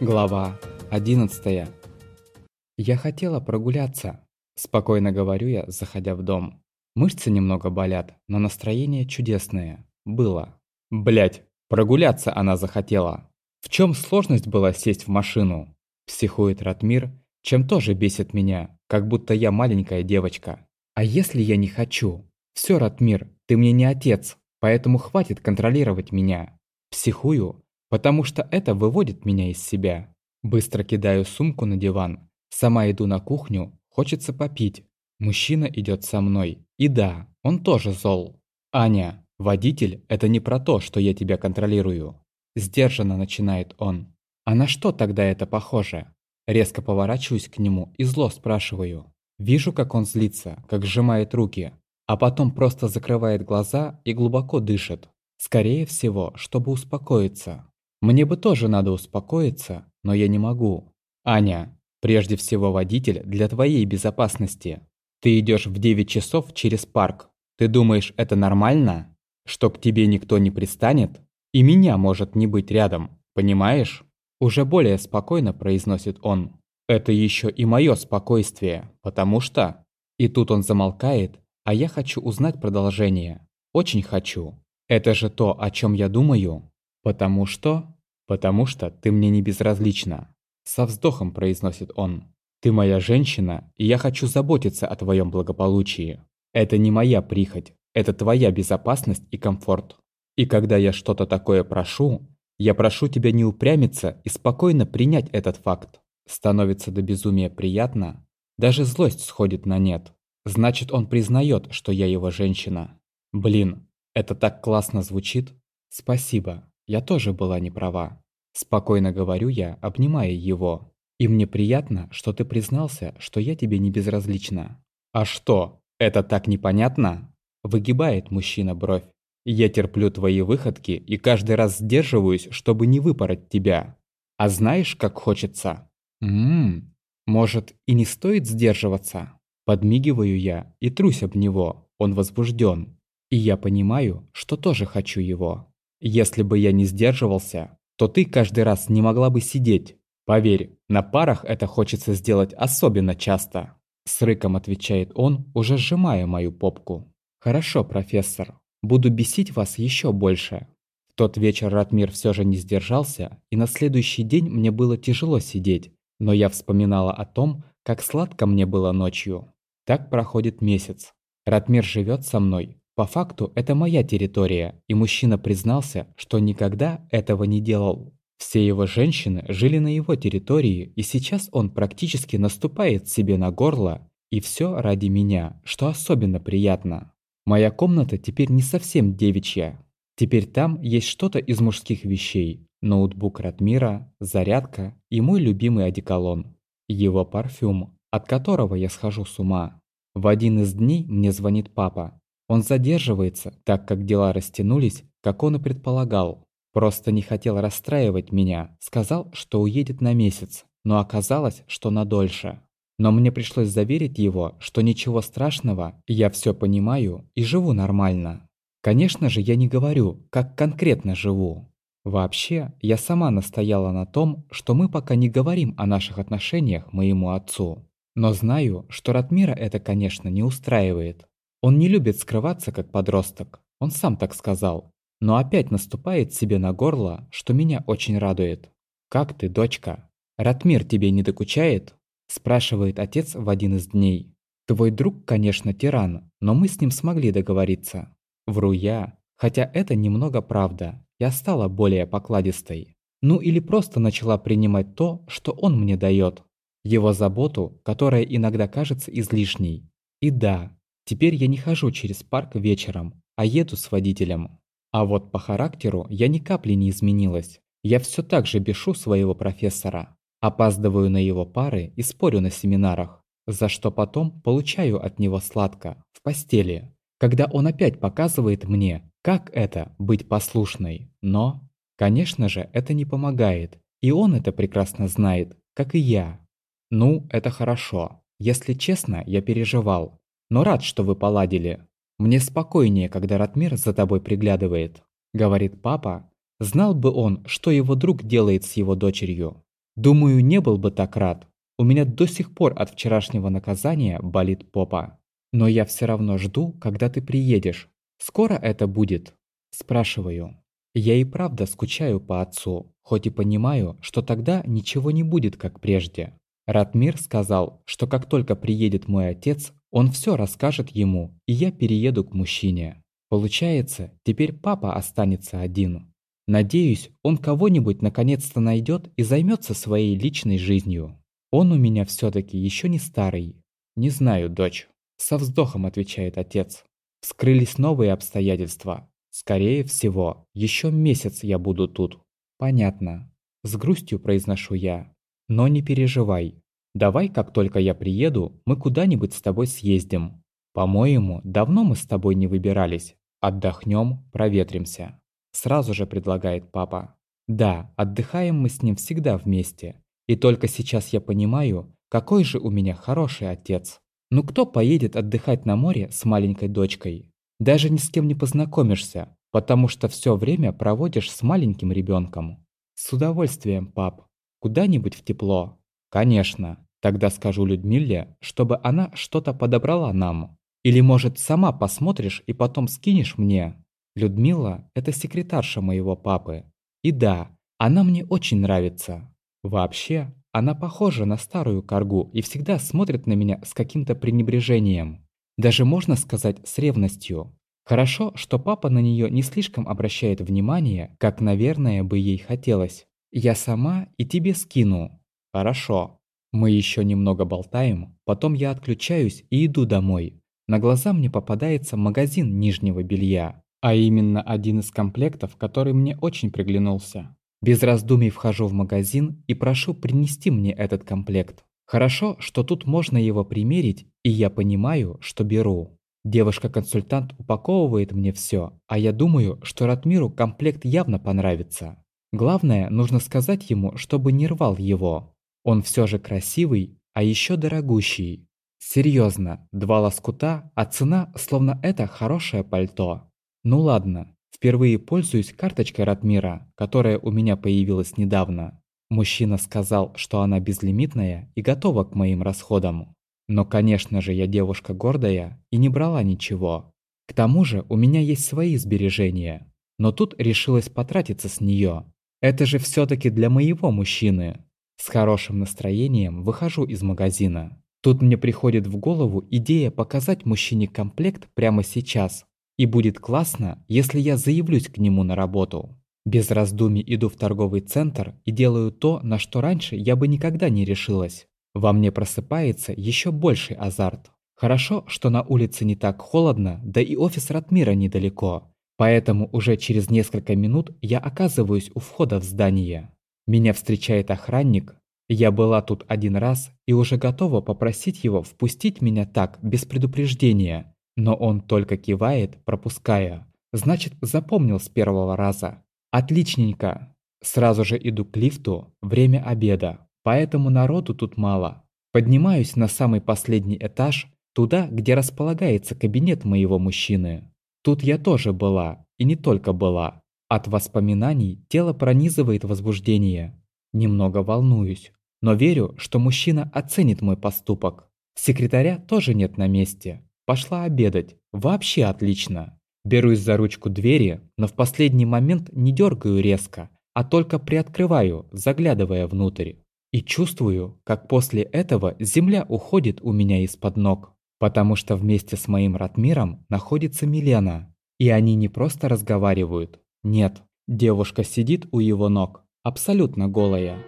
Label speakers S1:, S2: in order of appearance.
S1: Глава 11 Я хотела прогуляться, спокойно говорю я, заходя в дом. Мышцы немного болят, но настроение чудесное. Было. Блять, прогуляться она захотела. В чем сложность была сесть в машину? Психует Ратмир, чем тоже бесит меня, как будто я маленькая девочка. А если я не хочу? Все, Ратмир, ты мне не отец, поэтому хватит контролировать меня. Психую, потому что это выводит меня из себя. Быстро кидаю сумку на диван, сама иду на кухню, хочется попить. Мужчина идет со мной. И да, он тоже зол. Аня, водитель – это не про то, что я тебя контролирую. Сдержанно начинает он. А на что тогда это похоже? Резко поворачиваюсь к нему и зло спрашиваю. Вижу, как он злится, как сжимает руки, а потом просто закрывает глаза и глубоко дышит. Скорее всего, чтобы успокоиться. Мне бы тоже надо успокоиться, но я не могу. Аня, прежде всего водитель для твоей безопасности. Ты идешь в 9 часов через парк. Ты думаешь, это нормально? Что к тебе никто не пристанет? И меня может не быть рядом, понимаешь? Уже более спокойно произносит он. Это еще и мое спокойствие, потому что... И тут он замолкает, а я хочу узнать продолжение. Очень хочу. Это же то, о чем я думаю. «Потому что...» «Потому что ты мне не безразлична», — со вздохом произносит он. «Ты моя женщина, и я хочу заботиться о твоем благополучии. Это не моя прихоть, это твоя безопасность и комфорт. И когда я что-то такое прошу, я прошу тебя не упрямиться и спокойно принять этот факт. Становится до безумия приятно, даже злость сходит на нет. Значит, он признает, что я его женщина. Блин, это так классно звучит. Спасибо. Я тоже была не права. Спокойно говорю я, обнимая его. И мне приятно, что ты признался, что я тебе не безразлична. А что, это так непонятно? Выгибает мужчина бровь. Я терплю твои выходки и каждый раз сдерживаюсь, чтобы не выпороть тебя. А знаешь, как хочется? Ммм, может и не стоит сдерживаться? Подмигиваю я и трусь об него, он возбужден. И я понимаю, что тоже хочу его. Если бы я не сдерживался, то ты каждый раз не могла бы сидеть. Поверь, на парах это хочется сделать особенно часто. С рыком отвечает он, уже сжимая мою попку. Хорошо, профессор. Буду бесить вас еще больше. В тот вечер Ратмир все же не сдержался, и на следующий день мне было тяжело сидеть, но я вспоминала о том, как сладко мне было ночью. Так проходит месяц. Ратмир живет со мной, по факту это моя территория, и мужчина признался, что никогда этого не делал. Все его женщины жили на его территории, и сейчас он практически наступает себе на горло, и все ради меня, что особенно приятно. Моя комната теперь не совсем девичья. Теперь там есть что-то из мужских вещей. Ноутбук Ратмира, зарядка и мой любимый одеколон. Его парфюм, от которого я схожу с ума. В один из дней мне звонит папа. Он задерживается, так как дела растянулись, как он и предполагал. Просто не хотел расстраивать меня, сказал, что уедет на месяц, но оказалось, что на дольше. Но мне пришлось заверить его, что ничего страшного, я все понимаю и живу нормально. Конечно же, я не говорю, как конкретно живу. Вообще, я сама настояла на том, что мы пока не говорим о наших отношениях моему отцу. Но знаю, что Ратмира это, конечно, не устраивает. Он не любит скрываться, как подросток. Он сам так сказал. Но опять наступает себе на горло, что меня очень радует. «Как ты, дочка? Ратмир тебе не докучает?» Спрашивает отец в один из дней. «Твой друг, конечно, тиран, но мы с ним смогли договориться». Вру я, хотя это немного правда. Я стала более покладистой. Ну или просто начала принимать то, что он мне дает. Его заботу, которая иногда кажется излишней. И да, Теперь я не хожу через парк вечером, а еду с водителем. А вот по характеру я ни капли не изменилась. Я все так же бешу своего профессора. Опаздываю на его пары и спорю на семинарах, за что потом получаю от него сладко, в постели, когда он опять показывает мне, как это быть послушной. Но, конечно же, это не помогает, и он это прекрасно знает, как и я. Ну, это хорошо. Если честно, я переживал, но рад, что вы поладили. Мне спокойнее, когда Ратмир за тобой приглядывает», — говорит папа. Знал бы он, что его друг делает с его дочерью. Думаю, не был бы так рад. У меня до сих пор от вчерашнего наказания болит попа. Но я все равно жду, когда ты приедешь. Скоро это будет? Спрашиваю. Я и правда скучаю по отцу, хоть и понимаю, что тогда ничего не будет, как прежде. Ратмир сказал, что как только приедет мой отец, он все расскажет ему, и я перееду к мужчине. Получается, теперь папа останется один. Надеюсь, он кого-нибудь наконец-то найдет и займется своей личной жизнью. Он у меня все-таки еще не старый. Не знаю, дочь. Со вздохом отвечает отец. Вскрылись новые обстоятельства. Скорее всего, еще месяц я буду тут. Понятно. С грустью произношу я. Но не переживай. Давай, как только я приеду, мы куда-нибудь с тобой съездим. По-моему, давно мы с тобой не выбирались. Отдохнем, проветримся. Сразу же предлагает папа. Да, отдыхаем мы с ним всегда вместе. И только сейчас я понимаю, какой же у меня хороший отец. Ну кто поедет отдыхать на море с маленькой дочкой? Даже ни с кем не познакомишься, потому что все время проводишь с маленьким ребенком. С удовольствием, пап. Куда-нибудь в тепло? Конечно. Тогда скажу Людмиле, чтобы она что-то подобрала нам. Или, может, сама посмотришь и потом скинешь мне? Людмила – это секретарша моего папы. И да, она мне очень нравится. Вообще, она похожа на старую коргу и всегда смотрит на меня с каким-то пренебрежением. Даже можно сказать, с ревностью. Хорошо, что папа на нее не слишком обращает внимание, как, наверное, бы ей хотелось. Я сама и тебе скину. Хорошо. Мы еще немного болтаем, потом я отключаюсь и иду домой. На глаза мне попадается магазин нижнего белья, а именно один из комплектов, который мне очень приглянулся. Без раздумий вхожу в магазин и прошу принести мне этот комплект. Хорошо, что тут можно его примерить, и я понимаю, что беру. Девушка-консультант упаковывает мне все, а я думаю, что Ратмиру комплект явно понравится. Главное, нужно сказать ему, чтобы не рвал его. Он все же красивый, а еще дорогущий. Серьезно, два лоскута, а цена словно это хорошее пальто. Ну ладно, впервые пользуюсь карточкой Ратмира, которая у меня появилась недавно. Мужчина сказал, что она безлимитная и готова к моим расходам. Но, конечно же, я девушка гордая и не брала ничего. К тому же у меня есть свои сбережения. Но тут решилась потратиться с нее. Это же все-таки для моего мужчины. С хорошим настроением выхожу из магазина. Тут мне приходит в голову идея показать мужчине комплект прямо сейчас. И будет классно, если я заявлюсь к нему на работу. Без раздумий иду в торговый центр и делаю то, на что раньше я бы никогда не решилась. Во мне просыпается еще больший азарт. Хорошо, что на улице не так холодно, да и офис Ратмира недалеко. Поэтому уже через несколько минут я оказываюсь у входа в здание. Меня встречает охранник. Я была тут один раз и уже готова попросить его впустить меня так, без предупреждения. Но он только кивает, пропуская. Значит, запомнил с первого раза. Отличненько. Сразу же иду к лифту, время обеда. Поэтому народу тут мало. Поднимаюсь на самый последний этаж, туда, где располагается кабинет моего мужчины. Тут я тоже была, и не только была. От воспоминаний тело пронизывает возбуждение. Немного волнуюсь, но верю, что мужчина оценит мой поступок. Секретаря тоже нет на месте. Пошла обедать. Вообще отлично. Берусь за ручку двери, но в последний момент не дергаю резко, а только приоткрываю, заглядывая внутрь. И чувствую, как после этого земля уходит у меня из-под ног. Потому что вместе с моим Ратмиром находится Милена. И они не просто разговаривают. Нет, девушка сидит у его ног, абсолютно голая.